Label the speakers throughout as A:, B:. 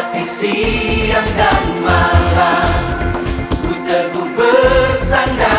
A: Lewati siang dan malam Ku teguh bersandar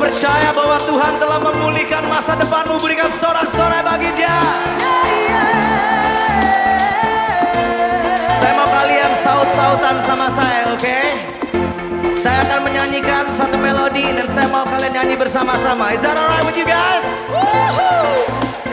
B: percaya bahwa Tuhan telah memulihkan masa depanmu berikan sorak-sorai bagi dia saya mau kalian saut-sautan sama saya oke okay? saya akan menyanyikan satu melodi dan saya mau kalian nyanyi bersama-sama is that alright with you guys
A: Woohoo!